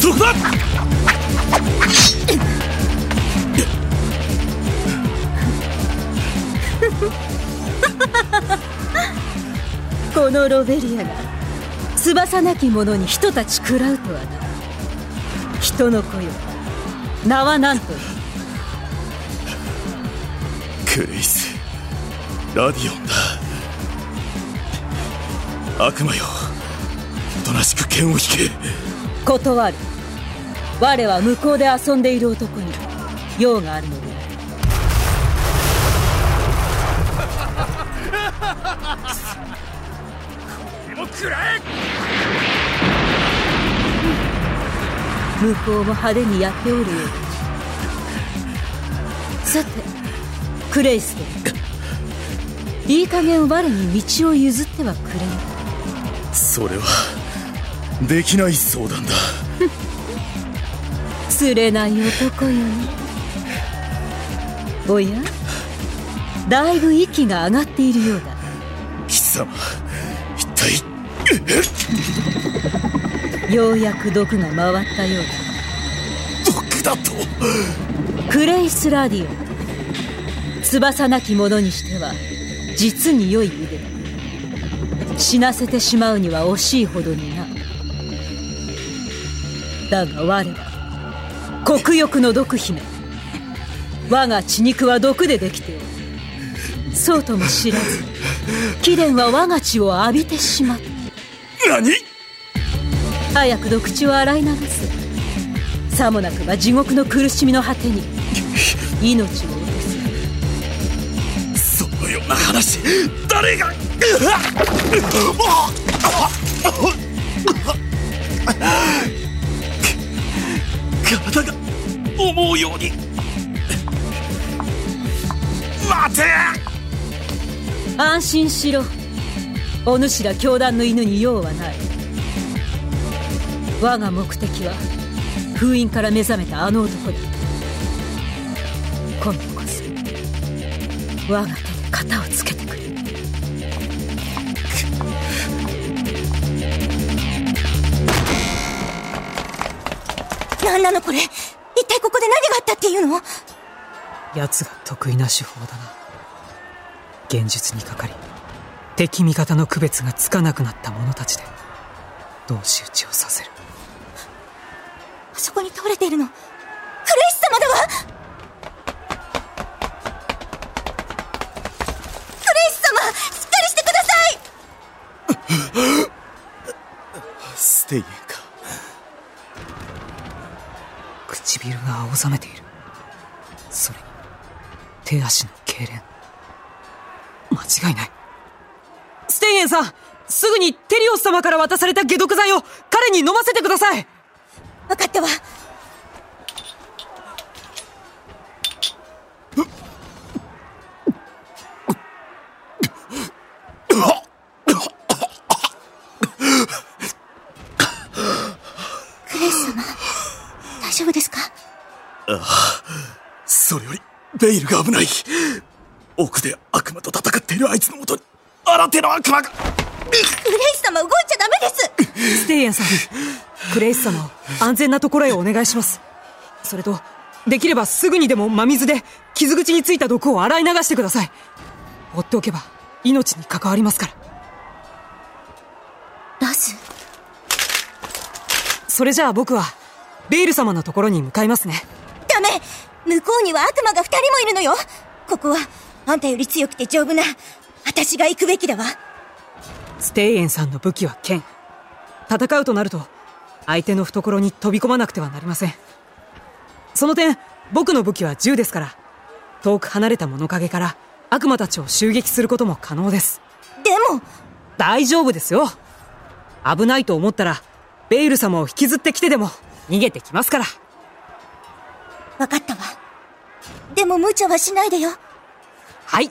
そこだこのロベリアが翼なき者に人たち食らうとはな。人の子よ名は何とクレイスラディオンだ。悪魔よ。おとなしく剣を引け。断る。我は向こうで遊んでいる男に用があるのでもくらえ。向こうも派手にやっておるよさてクレイスケいい加減我に道を譲ってはくれぬそれはできない相談だ。釣れない男よねおや？だいぶ息が上がっているようだ。貴様一体ようやく毒が回ったよう毒だと？だクレイス・ラディオ。翼なき者にしては実に良い腕だ死なせてしまうには惜しいほどにな。だが我ら黒翼の毒姫我が血肉は毒でできておる。そうとも知らず貴殿は我が血を浴びてしまった。何？早く毒血を洗い流せさもなくば地獄の苦しみの果てに命をのような話。誰が？体が思うように。待て！安心しろ。お主ら教団の犬に用はない。我が目的は封印から目覚めたあの男だ。今度こそ我が型をつけてくれ。何なのこれ。一体ここで何があったっていうの？奴が得意な手法だな。現実にかかり敵味方の区別がつかなくなった者たちで同士討ちをさせる。あそこに倒れているのか。唇が青ざめている。それに手足の痙攣。間違いない。ステイエンさんすぐにテリオス様から渡された解毒剤を彼に飲ませてください。分かったわ様。大丈夫ですか？それよりベイルが危ない。奥で悪魔と戦っているあいつのもとに新手の悪魔が。クレイス様動いちゃダメです。ステイエンさんクレイス様を安全なところへお願いします。それとできればすぐにでも真水で傷口についた毒を洗い流してください。放っておけば命に関わりますからラスそれじゃあ僕はベイル様のところに向かいますね。ダメ！向こうには悪魔が二人もいるのよ！ここはあんたより強くて丈夫な私が行くべきだわ。ステイエンさんの武器は剣。戦うとなると相手の懐に飛び込まなくてはなりません。その点僕の武器は銃ですから遠く離れた物陰から悪魔たちを襲撃することも可能です。でも大丈夫ですよ。危ないと思ったらベイル様を引きずってきてでも。逃げてきますから。分かったわ。でも無茶はしないでよ。はい